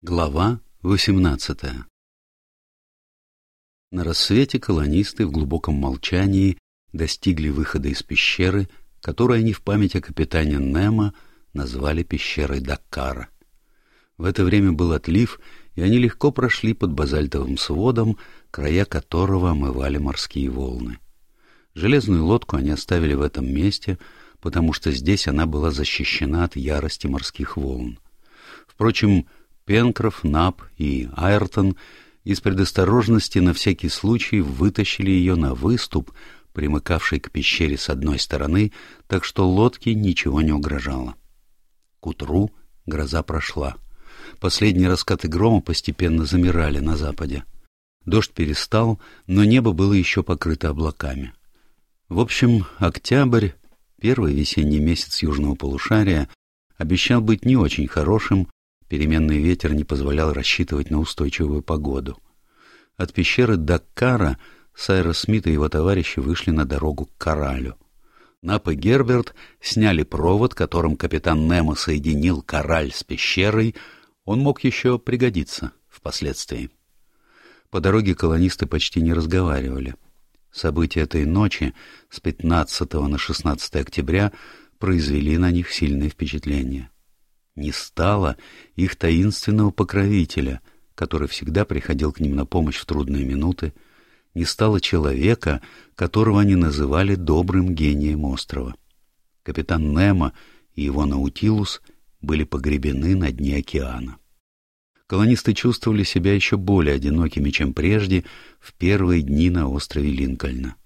Глава 18 На рассвете колонисты в глубоком молчании достигли выхода из пещеры, которую они в память о капитане Немо назвали пещерой Даккара. В это время был отлив, и они легко прошли под базальтовым сводом, края которого омывали морские волны. Железную лодку они оставили в этом месте, потому что здесь она была защищена от ярости морских волн. Впрочем, Пенкроф, Нап и Айртон из предосторожности на всякий случай вытащили ее на выступ, примыкавший к пещере с одной стороны, так что лодке ничего не угрожало. К утру гроза прошла. Последние раскаты грома постепенно замирали на западе. Дождь перестал, но небо было еще покрыто облаками. В общем, октябрь, первый весенний месяц южного полушария, обещал быть не очень хорошим, Переменный ветер не позволял рассчитывать на устойчивую погоду. От пещеры Даккара Сайрос Смит и его товарищи вышли на дорогу к Коралю. Нап и Герберт сняли провод, которым капитан Немо соединил Кораль с пещерой. Он мог еще пригодиться впоследствии. По дороге колонисты почти не разговаривали. События этой ночи с 15 на 16 октября произвели на них сильное впечатление не стало их таинственного покровителя, который всегда приходил к ним на помощь в трудные минуты, не стало человека, которого они называли добрым гением острова. Капитан Немо и его Наутилус были погребены на дне океана. Колонисты чувствовали себя еще более одинокими, чем прежде в первые дни на острове Линкольна.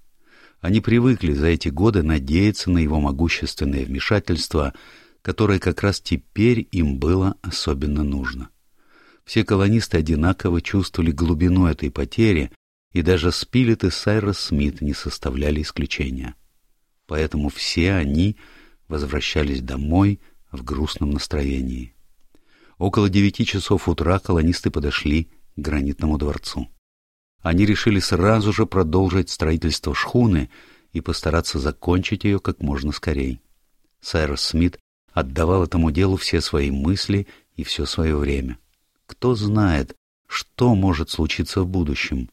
Они привыкли за эти годы надеяться на его могущественное вмешательство — которое как раз теперь им было особенно нужно. Все колонисты одинаково чувствовали глубину этой потери, и даже Спилет и Сайрос Смит не составляли исключения. Поэтому все они возвращались домой в грустном настроении. Около девяти часов утра колонисты подошли к гранитному дворцу. Они решили сразу же продолжить строительство шхуны и постараться закончить ее как можно скорее. Сайрос Смит отдавал этому делу все свои мысли и все свое время. Кто знает, что может случиться в будущем.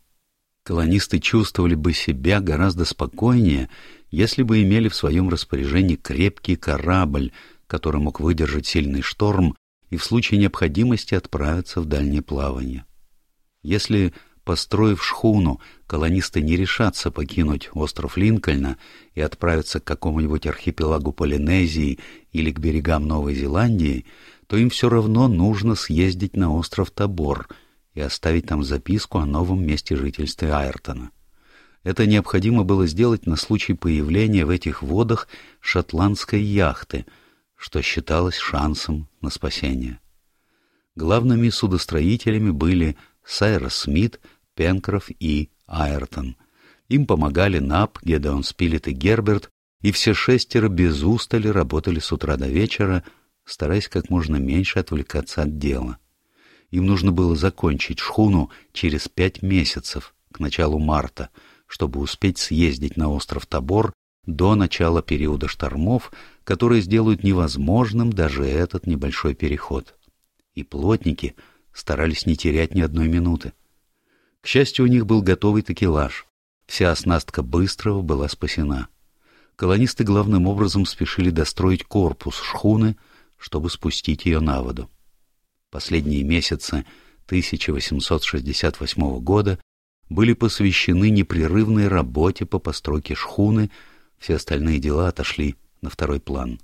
Колонисты чувствовали бы себя гораздо спокойнее, если бы имели в своем распоряжении крепкий корабль, который мог выдержать сильный шторм и в случае необходимости отправиться в дальнее плавание. Если Построив шхуну, колонисты не решатся покинуть остров Линкольна и отправиться к какому-нибудь архипелагу Полинезии или к берегам Новой Зеландии, то им все равно нужно съездить на остров Табор и оставить там записку о новом месте жительства Айртона. Это необходимо было сделать на случай появления в этих водах шотландской яхты, что считалось шансом на спасение. Главными судостроителями были Сайрос Смит, Пенкроф и Айртон. Им помогали Нап, Гедеон Спилет и Герберт, и все шестеро без устали работали с утра до вечера, стараясь как можно меньше отвлекаться от дела. Им нужно было закончить шхуну через пять месяцев, к началу марта, чтобы успеть съездить на остров Тобор до начала периода штормов, которые сделают невозможным даже этот небольшой переход. И плотники старались не терять ни одной минуты. К счастью, у них был готовый такелаж. Вся оснастка Быстрого была спасена. Колонисты главным образом спешили достроить корпус шхуны, чтобы спустить ее на воду. Последние месяцы 1868 года были посвящены непрерывной работе по постройке шхуны, все остальные дела отошли на второй план.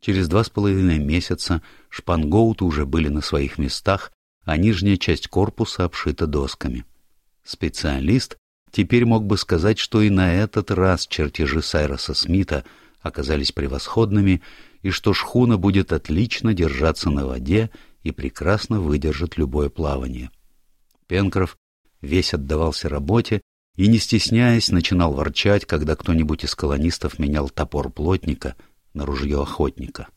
Через два с половиной месяца шпангоуты уже были на своих местах, а нижняя часть корпуса обшита досками. Специалист теперь мог бы сказать, что и на этот раз чертежи Сайроса Смита оказались превосходными, и что шхуна будет отлично держаться на воде и прекрасно выдержит любое плавание. Пенкроф весь отдавался работе и, не стесняясь, начинал ворчать, когда кто-нибудь из колонистов менял топор плотника на ружье охотника.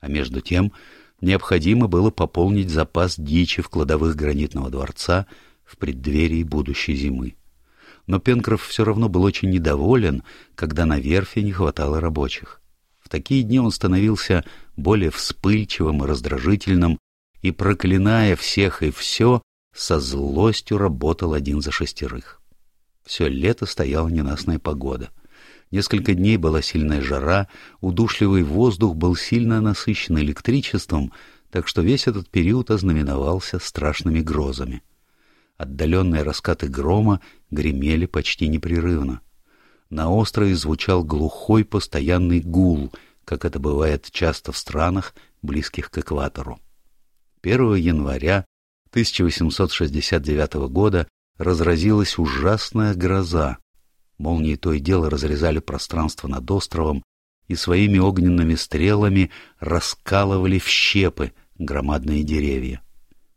А между тем необходимо было пополнить запас дичи в кладовых гранитного дворца в преддверии будущей зимы. Но Пенкроф все равно был очень недоволен, когда на верфи не хватало рабочих. В такие дни он становился более вспыльчивым и раздражительным и, проклиная всех и все, со злостью работал один за шестерых. Все лето стояла ненастная погода. Несколько дней была сильная жара, удушливый воздух был сильно насыщен электричеством, так что весь этот период ознаменовался страшными грозами. Отдаленные раскаты грома гремели почти непрерывно. На острове звучал глухой постоянный гул, как это бывает часто в странах, близких к экватору. 1 января 1869 года разразилась ужасная гроза. Молнии то и дело разрезали пространство над островом и своими огненными стрелами раскалывали в щепы громадные деревья.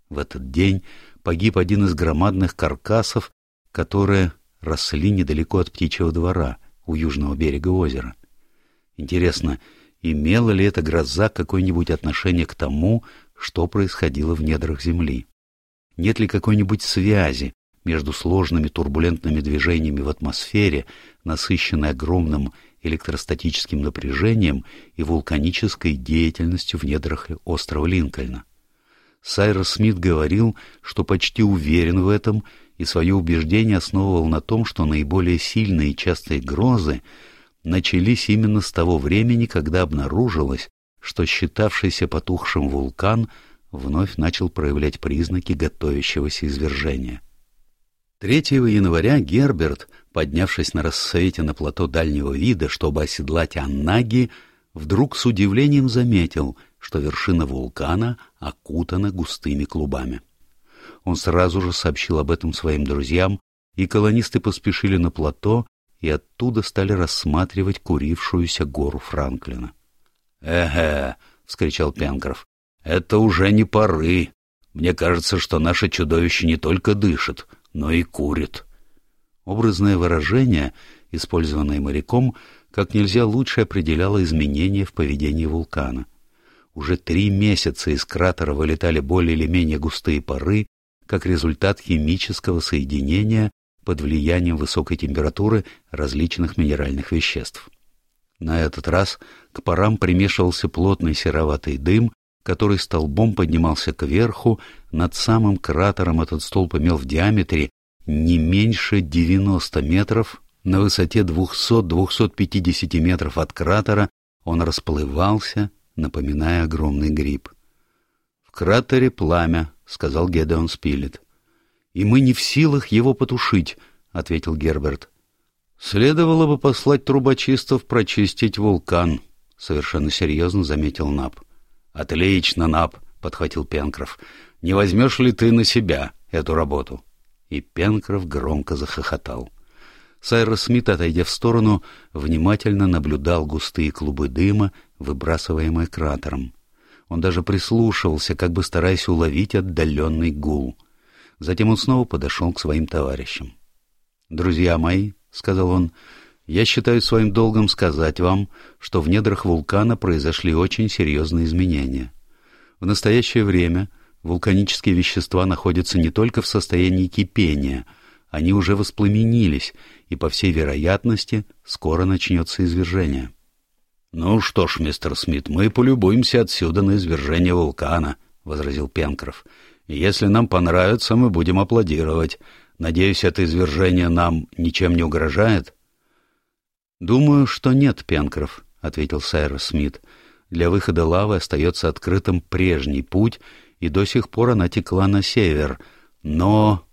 В этот день погиб один из громадных каркасов, которые росли недалеко от птичьего двора у южного берега озера. Интересно, имела ли эта гроза какое-нибудь отношение к тому, что происходило в недрах Земли? Нет ли какой-нибудь связи между сложными турбулентными движениями в атмосфере, насыщенной огромным электростатическим напряжением и вулканической деятельностью в недрах острова Линкольна? Сайрос Смит говорил, что почти уверен в этом и свое убеждение основывал на том, что наиболее сильные и частые грозы начались именно с того времени, когда обнаружилось, что считавшийся потухшим вулкан вновь начал проявлять признаки готовящегося извержения. 3 января Герберт, поднявшись на рассвете на плато дальнего вида, чтобы оседлать Аннаги, вдруг с удивлением заметил, что вершина вулкана окутана густыми клубами. Он сразу же сообщил об этом своим друзьям, и колонисты поспешили на плато и оттуда стали рассматривать курившуюся гору Франклина. «Эге!» — вскричал Пенкроф. «Это уже не поры. Мне кажется, что наше чудовище не только дышит, но и курит». Образное выражение, использованное моряком, как нельзя лучше определяло изменения в поведении вулкана. Уже три месяца из кратера вылетали более или менее густые пары, как результат химического соединения под влиянием высокой температуры различных минеральных веществ. На этот раз к парам примешивался плотный сероватый дым, который столбом поднимался кверху, над самым кратером этот столб имел в диаметре не меньше 90 метров, на высоте 200-250 метров от кратера он расплывался, напоминая огромный гриб. В кратере пламя, — сказал Гедеон Спилет. — И мы не в силах его потушить, — ответил Герберт. — Следовало бы послать трубочистов прочистить вулкан, — совершенно серьезно заметил Наб. — Отлично, Наб, — подхватил Пенкроф. — Не возьмешь ли ты на себя эту работу? И Пенкроф громко захохотал. Сайрос Смит, отойдя в сторону, внимательно наблюдал густые клубы дыма, выбрасываемые кратером. Он даже прислушивался, как бы стараясь уловить отдаленный гул. Затем он снова подошел к своим товарищам. «Друзья мои», — сказал он, — «я считаю своим долгом сказать вам, что в недрах вулкана произошли очень серьезные изменения. В настоящее время вулканические вещества находятся не только в состоянии кипения, они уже воспламенились, и, по всей вероятности, скоро начнется извержение». «Ну что ж, мистер Смит, мы полюбуемся отсюда на извержение вулкана», — возразил Пенкроф. «Если нам понравится, мы будем аплодировать. Надеюсь, это извержение нам ничем не угрожает?» «Думаю, что нет, Пенкроф», — ответил Сайрос Смит. «Для выхода лавы остается открытым прежний путь, и до сих пор она текла на север. Но...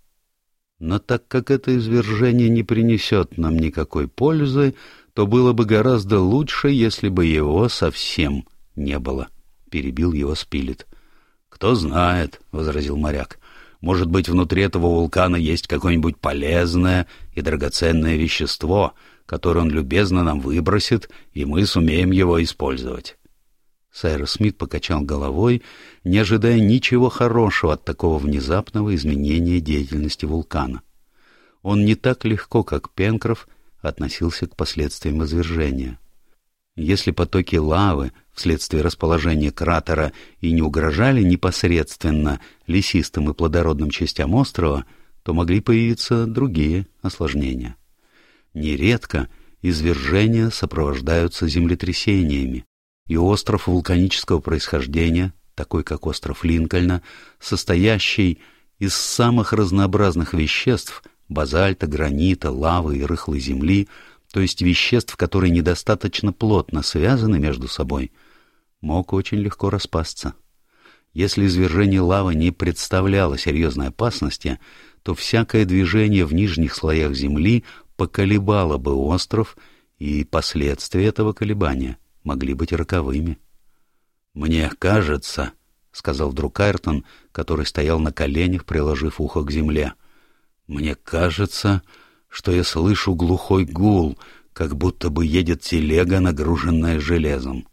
Но так как это извержение не принесет нам никакой пользы, то было бы гораздо лучше, если бы его совсем не было, — перебил его Спилет. — Кто знает, — возразил моряк. — Может быть, внутри этого вулкана есть какое-нибудь полезное и драгоценное вещество, которое он любезно нам выбросит, и мы сумеем его использовать. Сайрос Смит покачал головой, не ожидая ничего хорошего от такого внезапного изменения деятельности вулкана. Он не так легко, как Пенкроф, — относился к последствиям извержения. Если потоки лавы вследствие расположения кратера и не угрожали непосредственно лесистым и плодородным частям острова, то могли появиться другие осложнения. Нередко извержения сопровождаются землетрясениями, и остров вулканического происхождения такой как остров Линкольна, состоящий из самых разнообразных веществ — базальта, гранита, лавы и рыхлой земли, то есть веществ, которые недостаточно плотно связаны между собой, мог очень легко распасться. Если извержение лавы не представляло серьезной опасности, то всякое движение в нижних слоях земли поколебало бы остров, и последствия этого колебания могли быть роковыми. «Мне кажется», — сказал вдруг Айртон, который стоял на коленях, приложив ухо к земле, — «мне кажется, что я слышу глухой гул, как будто бы едет телега, нагруженная железом».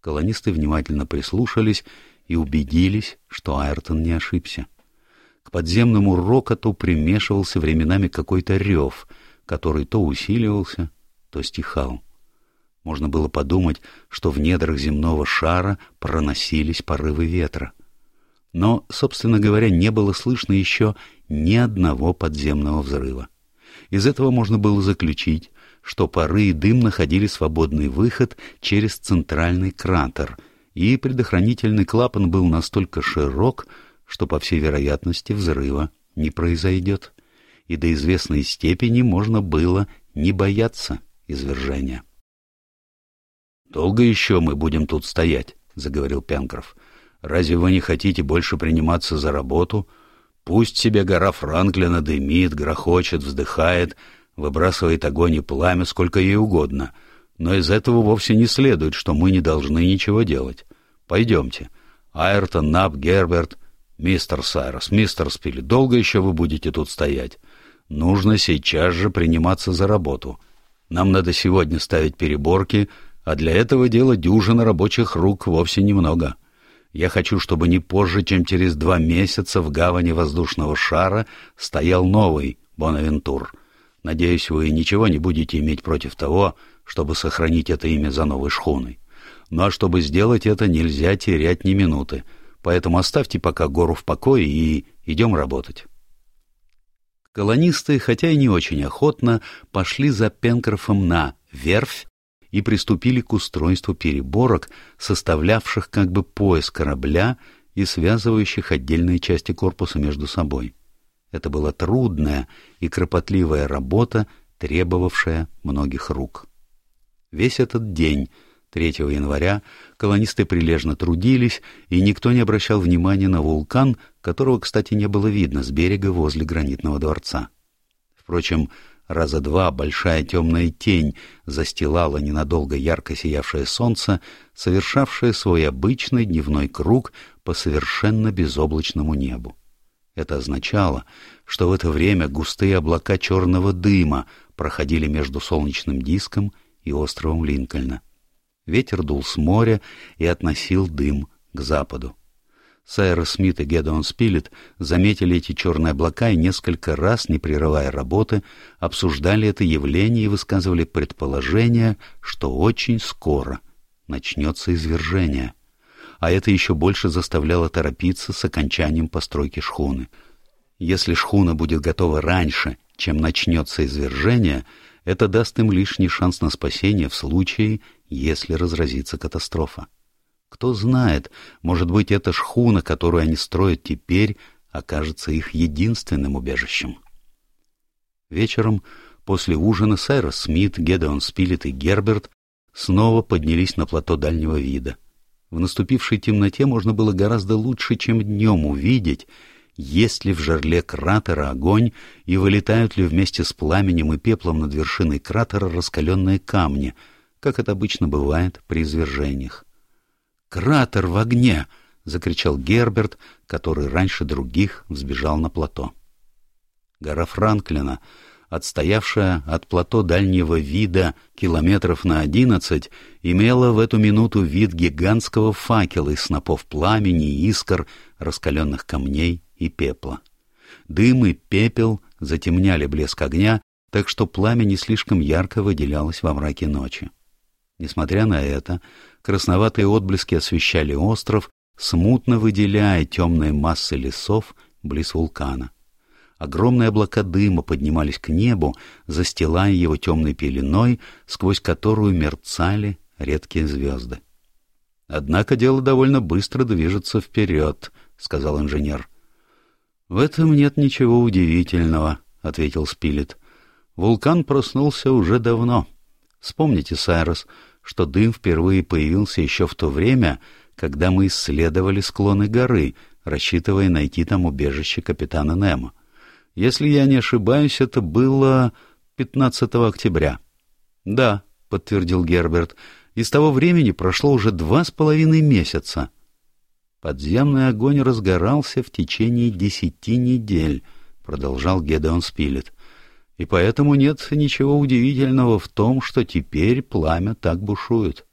Колонисты внимательно прислушались и убедились, что Айртон не ошибся. К подземному рокоту примешивался временами какой-то рев, который то усиливался, то стихал. Можно было подумать, что в недрах земного шара проносились порывы ветра. Но, собственно говоря, не было слышно еще ни одного подземного взрыва. Из этого можно было заключить, что пары и дым находили свободный выход через центральный кратер, и предохранительный клапан был настолько широк, что, по всей вероятности, взрыва не произойдет, и до известной степени можно было не бояться извержения. «Долго еще мы будем тут стоять?» — заговорил Пенкроф. «Разве вы не хотите больше приниматься за работу? Пусть себе гора Франклина дымит, грохочет, вздыхает, выбрасывает огонь и пламя сколько ей угодно, но из этого вовсе не следует, что мы не должны ничего делать. Пойдемте. Айртон, Наб, Герберт, мистер Сайрос, мистер Спилли, долго еще вы будете тут стоять? Нужно сейчас же приниматься за работу. Нам надо сегодня ставить переборки, а для этого дела дюжина рабочих рук вовсе немного. Я хочу, чтобы не позже, чем через два месяца в гавани воздушного шара стоял новый Бонавентур. Надеюсь, вы ничего не будете иметь против того, чтобы сохранить это имя за новой шхуной. Ну а чтобы сделать это, нельзя терять ни минуты. Поэтому оставьте пока гору в покое и идем работать. Колонисты, хотя и не очень охотно, пошли за Пенкрофом на верфь и приступили к устройству переборок, составлявших как бы пояс корабля и связывающих отдельные части корпуса между собой. Это была трудная и кропотливая работа, требовавшая многих рук. Весь этот день, 3 января, колонисты прилежно трудились, и никто не обращал внимания на вулкан, которого, кстати, не было видно с берега возле гранитного дворца. Впрочем, раза два большая темная тень застилала ненадолго ярко сиявшее солнце, совершавшее свой обычный дневной круг по совершенно безоблачному небу. Это означало, что в это время густые облака черного дыма проходили между солнечным диском и островом Линкольна. Ветер дул с моря и относил дым к западу. Сайрос Смит и Гедеон Спилет заметили эти черные облака и несколько раз, не прерывая работы, обсуждали это явление и высказывали предположение, что очень скоро начнется извержение. А это еще больше заставляло торопиться с окончанием постройки шхуны. Если шхуна будет готова раньше, чем начнется извержение, это даст им лишний шанс на спасение в случае, если разразится катастрофа. Кто знает, может быть, эта шхуна, которую они строят теперь, окажется их единственным убежищем. Вечером, после ужина, Сайрос Смит, Гедеон Спилет и Герберт снова поднялись на плато дальнего вида. В наступившей темноте можно было гораздо лучше, чем днем увидеть, есть ли в жерле кратера огонь и вылетают ли вместе с пламенем и пеплом над вершиной кратера раскаленные камни, как это обычно бывает при извержениях. «Кратер в огне!» — закричал Герберт, который раньше других взбежал на плато. Гора Франклина, отстоявшая от плато дальнего вида километров на одиннадцать, имела в эту минуту вид гигантского факела из снопов пламени искр, раскаленных камней и пепла. Дым и пепел затемняли блеск огня, так что пламя не слишком ярко выделялось во мраке ночи. Несмотря на это, красноватые отблески освещали остров, смутно выделяя темные массы лесов близ вулкана. Огромные облака дыма поднимались к небу, застилая его темной пеленой, сквозь которую мерцали редкие звезды. Однако дело довольно быстро движется вперед, — сказал инженер. — В этом нет ничего удивительного, — ответил Спилет. Вулкан проснулся уже давно. Вспомните, Сайрос, что дым впервые появился еще в то время, когда мы исследовали склоны горы, рассчитывая найти там убежище капитана Немо. Если я не ошибаюсь, это было 15 октября. — Да, — подтвердил Герберт, — и с того времени прошло уже два с половиной месяца. Подземный огонь разгорался в течение десяти недель, — продолжал Гедеон Спилет. И поэтому нет ничего удивительного в том, что теперь пламя так бушует.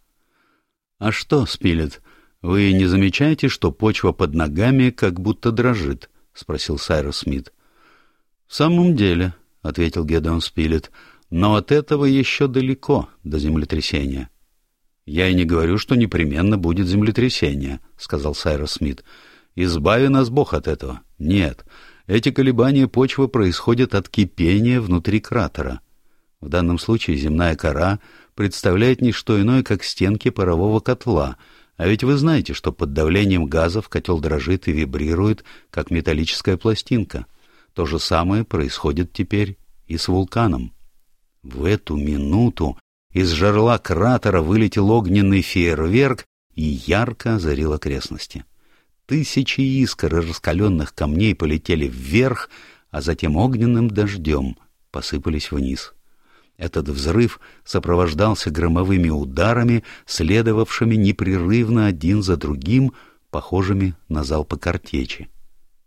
— А что, Спилет, вы не замечаете, что почва под ногами как будто дрожит? — спросил Сайрос Смит. — В самом деле, — ответил Гедеон Спилет, — но от этого еще далеко до землетрясения. — Я и не говорю, что непременно будет землетрясение, — сказал Сайрос Смит. — Избави нас Бог от этого. Нет, эти колебания почвы происходят от кипения внутри кратера. В данном случае земная кора представляет не что иное, как стенки парового котла, а ведь вы знаете, что под давлением газов котел дрожит и вибрирует, как металлическая пластинка. То же самое происходит теперь и с вулканом. В эту минуту из жерла кратера вылетел огненный фейерверк и ярко озарил окрестности. Тысячи искр и раскаленных камней полетели вверх, а затем огненным дождем посыпались вниз. Этот взрыв сопровождался громовыми ударами, следовавшими непрерывно один за другим, похожими на залпы картечи.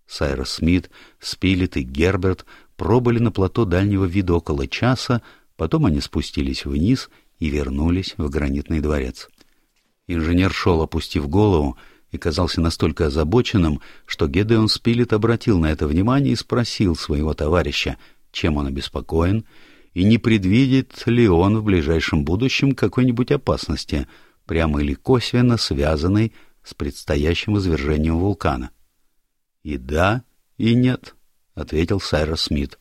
Сайрос Смит, Спилет и Герберт пробыли на плато дальнего вида около часа, Потом они спустились вниз и вернулись в гранитный дворец. Инженер шел, опустив голову, и казался настолько озабоченным, что Гедеон Спилет обратил на это внимание и спросил своего товарища, чем он обеспокоен, и не предвидит ли он в ближайшем будущем какой-нибудь опасности, прямо или косвенно связанной с предстоящим извержением вулкана. — И да, и нет, — ответил Сайрос Смит.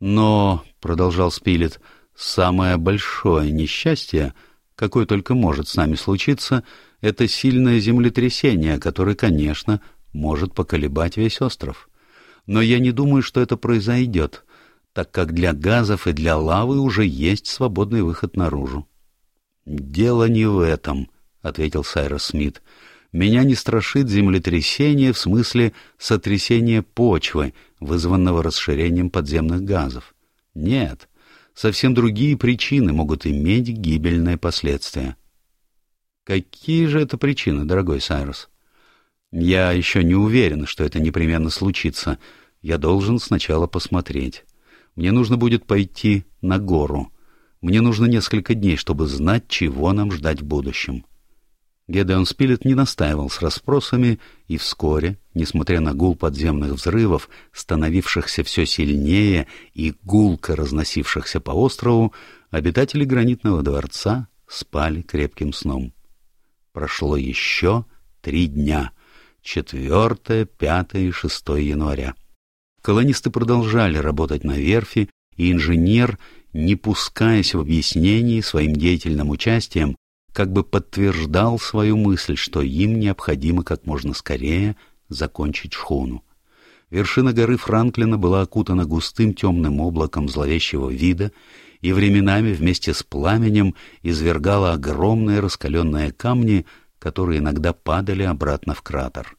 Но, — продолжал Спилет, — самое большое несчастье, какое только может с нами случиться, это сильное землетрясение, которое, конечно, может поколебать весь остров. Но я не думаю, что это произойдет, так как для газов и для лавы уже есть свободный выход наружу. — Дело не в этом, — ответил Сайрос Смит. Меня не страшит землетрясение в смысле сотрясения почвы, вызванного расширением подземных газов. Нет, совсем другие причины могут иметь гибельные последствия. Какие же это причины, дорогой Сайрус? Я еще не уверен, что это непременно случится. Я должен сначала посмотреть. Мне нужно будет пойти на гору. Мне нужно несколько дней, чтобы знать, чего нам ждать в будущем. Гедеон Спилет не настаивал с расспросами, и вскоре, несмотря на гул подземных взрывов, становившихся все сильнее и гулко разносившихся по острову, обитатели гранитного дворца спали крепким сном. Прошло еще три дня — 4, 5 и 6 января. Колонисты продолжали работать на верфи, и инженер, не пускаясь в объяснении своим деятельным участием, как бы подтверждал свою мысль, что им необходимо как можно скорее закончить шхуну. Вершина горы Франклина была окутана густым темным облаком зловещего вида и временами вместе с пламенем извергала огромные раскаленные камни, которые иногда падали обратно в кратер.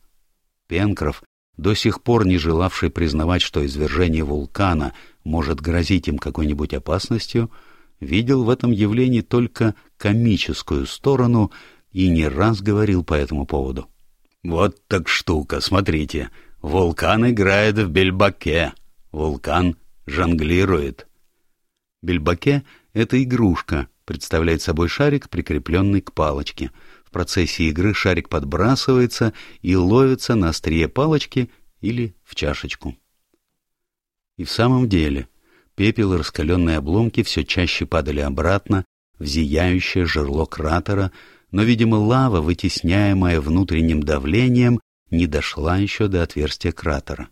Пенкроф, до сих пор не желавший признавать, что извержение вулкана может грозить им какой-нибудь опасностью, видел в этом явлении только комическую сторону и не раз говорил по этому поводу. «Вот так штука, смотрите, вулкан играет в бельбаке, вулкан жонглирует». Бельбаке — это игрушка, представляет собой шарик, прикрепленный к палочке. В процессе игры шарик подбрасывается и ловится на острие палочки или в чашечку. И в самом деле — Пепел и раскаленные обломки все чаще падали обратно в зияющее жерло кратера, но, видимо, лава, вытесняемая внутренним давлением, не дошла еще до отверстия кратера.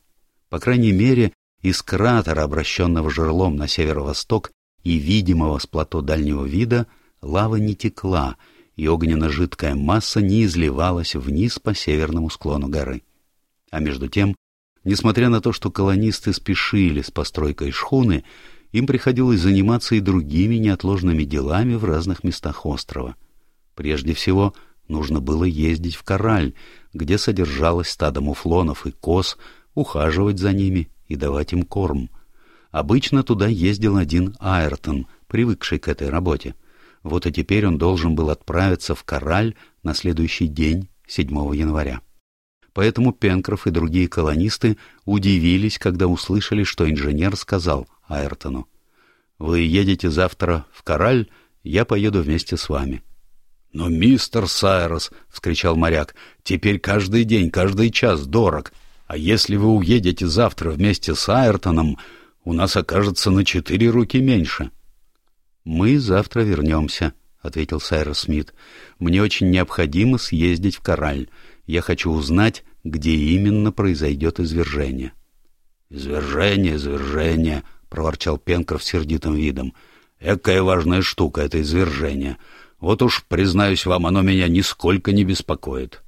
По крайней мере, из кратера, обращенного жерлом на северо-восток и видимого с плато дальнего вида, лава не текла, и огненно-жидкая масса не изливалась вниз по северному склону горы. А между тем, несмотря на то, что колонисты спешили с постройкой шхуны, им приходилось заниматься и другими неотложными делами в разных местах острова. Прежде всего, нужно было ездить в Кораль, где содержалось стадо муфлонов и коз, ухаживать за ними и давать им корм. Обычно туда ездил один Айртон, привыкший к этой работе. Вот и теперь он должен был отправиться в Кораль на следующий день, 7 января. Поэтому Пенкроф и другие колонисты удивились, когда услышали, что инженер сказал Айртону. «Вы едете завтра в Кораль, я поеду вместе с вами». «Но, мистер Сайрос!» — вскричал моряк. «Теперь каждый день, каждый час дорог. А если вы уедете завтра вместе с Айртоном, у нас окажется на четыре руки меньше». «Мы завтра вернемся», — ответил Сайрос Смит. «Мне очень необходимо съездить в Кораль. Я хочу узнать, где именно произойдет извержение». «Извержение, извержение», — проворчал Пенкроф сердитым видом. «Экая важная штука — это извержение. Вот уж, признаюсь вам, оно меня нисколько не беспокоит».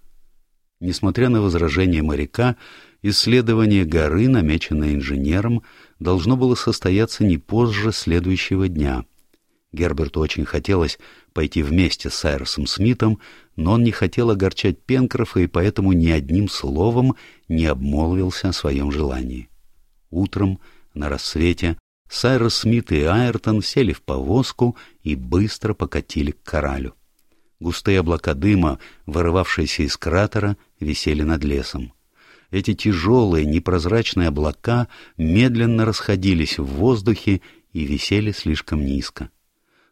Несмотря на возражение моряка, исследование горы, намеченное инженером, должно было состояться не позже следующего дня. Герберту очень хотелось пойти вместе с Сайросом Смитом, но он не хотел огорчать Пенкрофа и поэтому ни одним словом не обмолвился о своем желании. Утром, на рассвете, Сайрос Смит и Айртон сели в повозку и быстро покатили к коралю. Густые облака дыма, вырывавшиеся из кратера, висели над лесом. Эти тяжелые, непрозрачные облака медленно расходились в воздухе и висели слишком низко.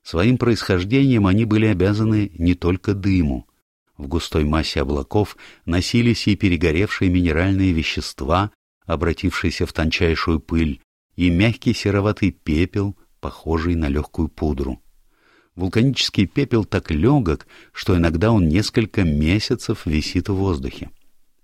Своим происхождением они были обязаны не только дыму. В густой массе облаков носились и перегоревшие минеральные вещества, обратившиеся в тончайшую пыль, и мягкий сероватый пепел, похожий на легкую пудру. Вулканический пепел так легок, что иногда он несколько месяцев висит в воздухе.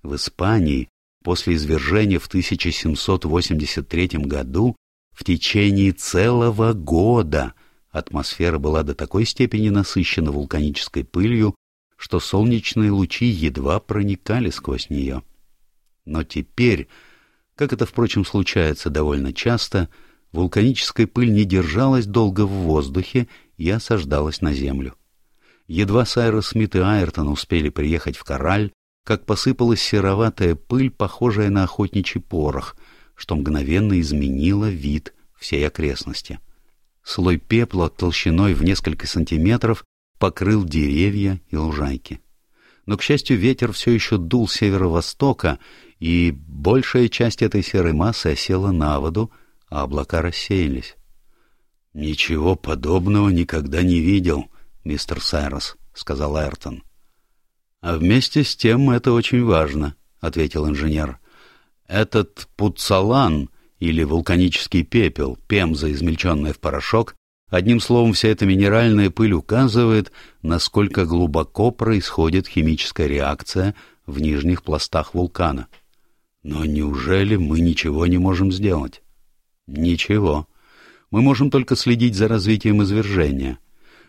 В Испании после извержения в 1783 году в течение целого года Атмосфера была до такой степени насыщена вулканической пылью, что солнечные лучи едва проникали сквозь нее. Но теперь, как это, впрочем, случается довольно часто, вулканическая пыль не держалась долго в воздухе и осаждалась на землю. Едва Сайрос Смит и Айртон успели приехать в Кораль, как посыпалась сероватая пыль, похожая на охотничий порох, что мгновенно изменило вид всей окрестности. — Слой пепла толщиной в несколько сантиметров покрыл деревья и лужайки. Но, к счастью, ветер все еще дул с северо-востока, и большая часть этой серой массы осела на воду, а облака рассеялись. — Ничего подобного никогда не видел, мистер Сайрос, — сказал Айртон. — А вместе с тем это очень важно, — ответил инженер. — Этот пуцалан или вулканический пепел, пемза, измельченная в порошок, одним словом, вся эта минеральная пыль указывает, насколько глубоко происходит химическая реакция в нижних пластах вулкана. Но неужели мы ничего не можем сделать? Ничего. Мы можем только следить за развитием извержения.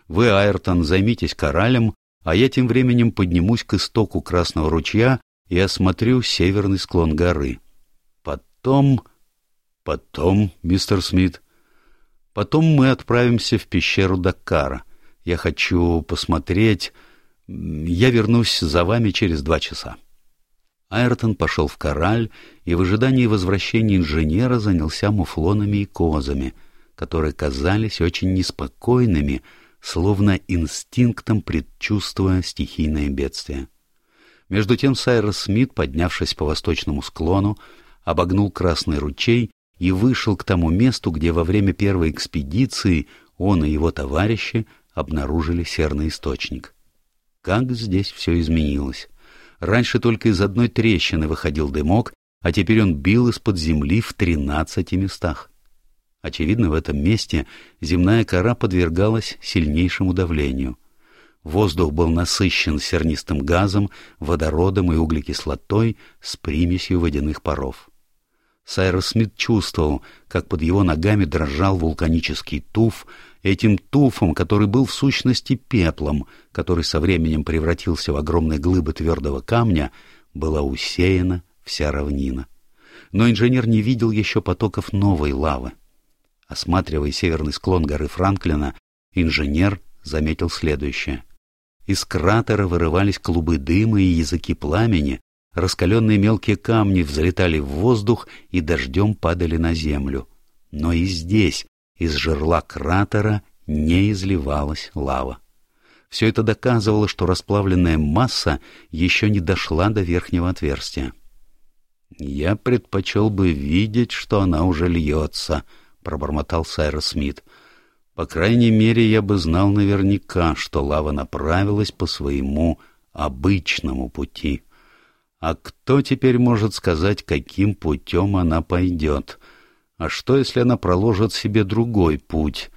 Вы, Айртон, займитесь коралем, а я тем временем поднимусь к истоку Красного ручья и осмотрю северный склон горы. Потом... Потом, мистер Смит, потом мы отправимся в пещеру Даккара. Я хочу посмотреть... Я вернусь за вами через два часа. Айртон пошел в кораль и в ожидании возвращения инженера занялся муфлонами и козами, которые казались очень неспокойными, словно инстинктом предчувствуя стихийное бедствие. Между тем Сайрос Смит, поднявшись по восточному склону, обогнул Красный ручей и вышел к тому месту, где во время первой экспедиции он и его товарищи обнаружили серный источник. Как здесь все изменилось! Раньше только из одной трещины выходил дымок, а теперь он бил из-под земли в тринадцати местах. Очевидно, в этом месте земная кора подвергалась сильнейшему давлению. Воздух был насыщен сернистым газом, водородом и углекислотой с примесью водяных паров. Сайрос Смит чувствовал, как под его ногами дрожал вулканический туф, этим туфом, который был в сущности пеплом, который со временем превратился в огромные глыбы твердого камня, была усеяна вся равнина. Но инженер не видел еще потоков новой лавы. Осматривая северный склон горы Франклина, инженер заметил следующее. Из кратера вырывались клубы дыма и языки пламени, раскаленные мелкие камни взлетали в воздух и дождем падали на землю. Но и здесь, из жерла кратера, не изливалась лава. Все это доказывало, что расплавленная масса еще не дошла до верхнего отверстия. «Я предпочел бы видеть, что она уже льется», — пробормотал Сайрос Смит. «По крайней мере, я бы знал наверняка, что лава направилась по своему обычному пути». А кто теперь может сказать, каким путем она пойдет? А что, если она проложит себе другой путь?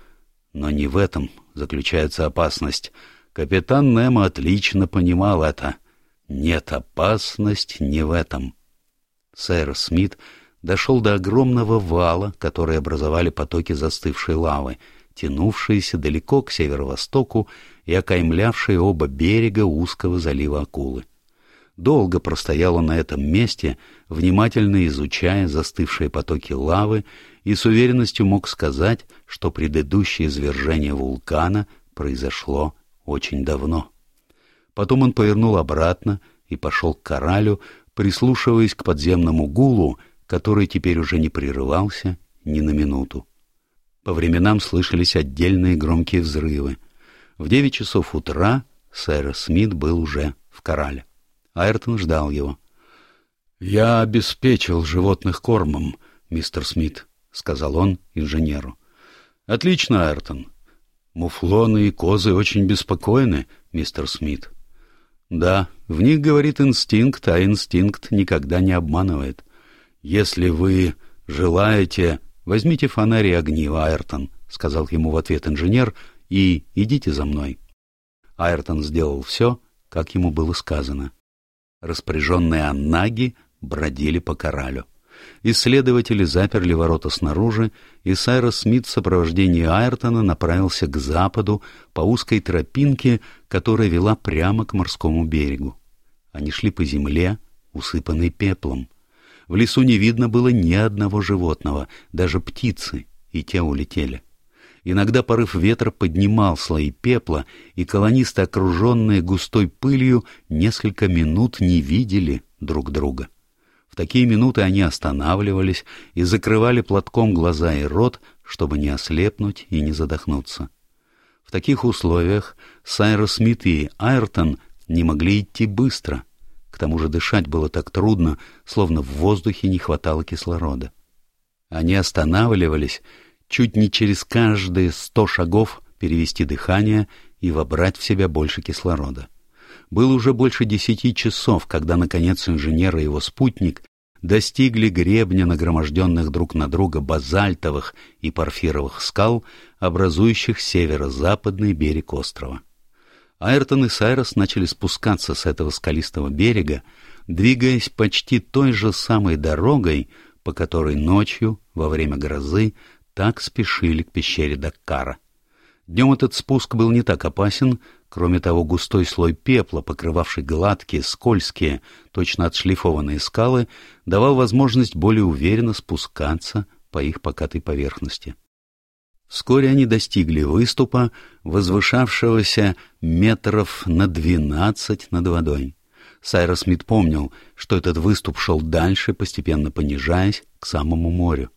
Но не в этом заключается опасность. Капитан Немо отлично понимал это. Нет, опасность не в этом. Сэр Смит дошел до огромного вала, который образовали потоки застывшей лавы, тянувшиеся далеко к северо-востоку и окаймлявшие оба берега узкого залива Акулы. Долго простоял на этом месте, внимательно изучая застывшие потоки лавы, и с уверенностью мог сказать, что предыдущее извержение вулкана произошло очень давно. Потом он повернул обратно и пошел к коралю, прислушиваясь к подземному гулу, который теперь уже не прерывался ни на минуту. По временам слышались отдельные громкие взрывы. В девять часов утра сэр Смит был уже в корале. Айртон ждал его. — Я обеспечил животных кормом, мистер Смит, — сказал он инженеру. — Отлично, Айртон. Муфлоны и козы очень беспокойны, мистер Смит. Да, в них говорит инстинкт, а инстинкт никогда не обманывает. Если вы желаете... Возьмите фонарь и огни, Айртон, — сказал ему в ответ инженер, — и идите за мной. Айртон сделал все, как ему было сказано. Распоряженные аннаги бродили по коралю. Исследователи заперли ворота снаружи, и Сайрос Смит в сопровождении Айртона направился к западу по узкой тропинке, которая вела прямо к морскому берегу. Они шли по земле, усыпанной пеплом. В лесу не видно было ни одного животного, даже птицы, и те улетели. Иногда порыв ветра поднимал слои пепла, и колонисты, окруженные густой пылью, несколько минут не видели друг друга. В такие минуты они останавливались и закрывали платком глаза и рот, чтобы не ослепнуть и не задохнуться. В таких условиях Сайрос Смит и Айртон не могли идти быстро. К тому же дышать было так трудно, словно в воздухе не хватало кислорода. Они останавливались чуть не через каждые сто шагов перевести дыхание и вобрать в себя больше кислорода. Было уже больше десяти часов, когда, наконец, инженер и его спутник достигли гребня нагроможденных друг на друга базальтовых и порфировых скал, образующих северо-западный берег острова. Айртон и Сайрос начали спускаться с этого скалистого берега, двигаясь почти той же самой дорогой, по которой ночью, во время грозы, так спешили к пещере Даккара. Днем этот спуск был не так опасен, кроме того густой слой пепла, покрывавший гладкие, скользкие, точно отшлифованные скалы, давал возможность более уверенно спускаться по их покатой поверхности. Вскоре они достигли выступа, возвышавшегося метров на двенадцать над водой. Сайрос Смит помнил, что этот выступ шел дальше, постепенно понижаясь к самому морю.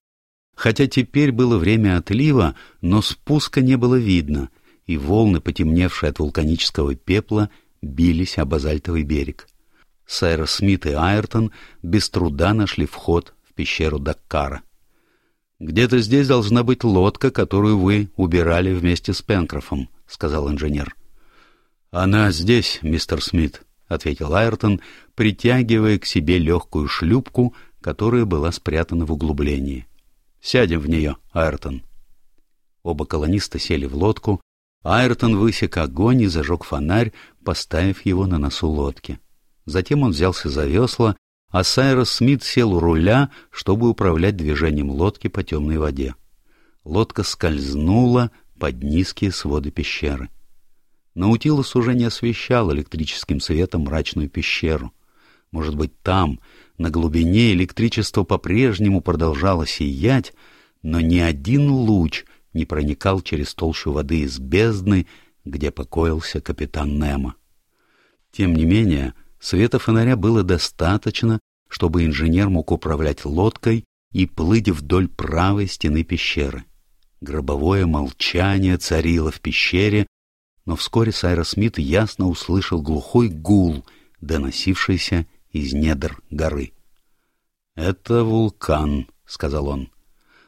Хотя теперь было время отлива, но спуска не было видно, и волны, потемневшие от вулканического пепла, бились о базальтовый берег. Сайрос Смит и Айртон без труда нашли вход в пещеру Даккара. «Где-то здесь должна быть лодка, которую вы убирали вместе с Пенкрофом», — сказал инженер. «Она здесь, мистер Смит», — ответил Айртон, притягивая к себе легкую шлюпку, которая была спрятана в углублении. Сядем в нее, Айртон. Оба колониста сели в лодку. Айртон высек огонь и зажег фонарь, поставив его на носу лодки. Затем он взялся за весла, а Сайрос Смит сел у руля, чтобы управлять движением лодки по темной воде. Лодка скользнула под низкие своды пещеры. Наутилус уже не освещал электрическим светом мрачную пещеру. Может быть, там, на глубине, электричество по-прежнему продолжало сиять, но ни один луч не проникал через толщу воды из бездны, где покоился капитан Немо. Тем не менее, света фонаря было достаточно, чтобы инженер мог управлять лодкой и плыть вдоль правой стены пещеры. Гробовое молчание царило в пещере, но вскоре Сайрос Смит ясно услышал глухой гул, доносившийся из недр горы. «Это вулкан», — сказал он.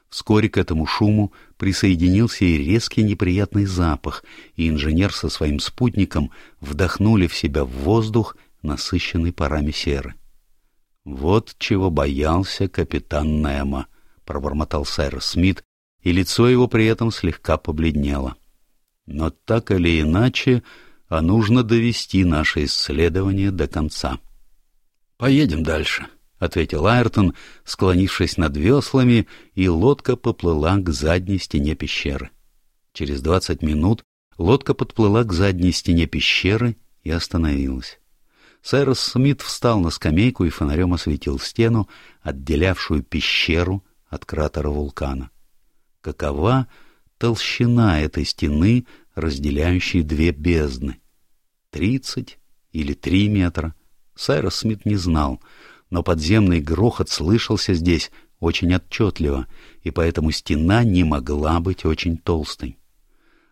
Вскоре к этому шуму присоединился и резкий неприятный запах, и инженер со своим спутником вдохнули в себя воздух, насыщенный парами серы. «Вот чего боялся капитан Немо», — пробормотал Сайрос Смит, и лицо его при этом слегка побледнело. «Но так или иначе, а нужно довести наше исследование до конца». «Поедем дальше», — ответил Айртон, склонившись над веслами, и лодка поплыла к задней стене пещеры. Через двадцать минут лодка подплыла к задней стене пещеры и остановилась. Сайрос Смит встал на скамейку и фонарем осветил стену, отделявшую пещеру от кратера вулкана. Какова толщина этой стены, разделяющей две бездны? Тридцать или три метра? Сайрос Смит не знал, но подземный грохот слышался здесь очень отчетливо, и поэтому стена не могла быть очень толстой.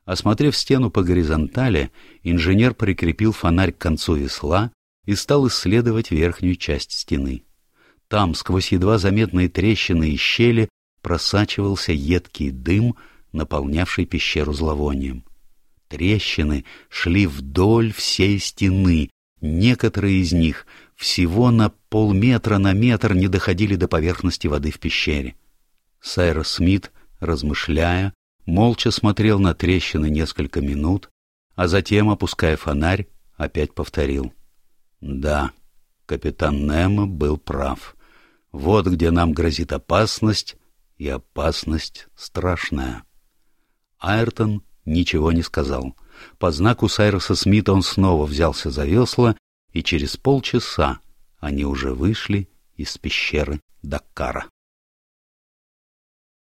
Осмотрев стену по горизонтали, инженер прикрепил фонарь к концу весла и стал исследовать верхнюю часть стены. Там, сквозь едва заметные трещины и щели, просачивался едкий дым, наполнявший пещеру зловонием. Трещины шли вдоль всей стены, Некоторые из них всего на полметра на метр не доходили до поверхности воды в пещере. Сайрос Смит, размышляя, молча смотрел на трещины несколько минут, а затем, опуская фонарь, опять повторил. «Да, капитан Немо был прав. Вот где нам грозит опасность, и опасность страшная». Айртон ничего не сказал — по знаку Сайроса Смита он снова взялся за весла, и через полчаса они уже вышли из пещеры Даккара.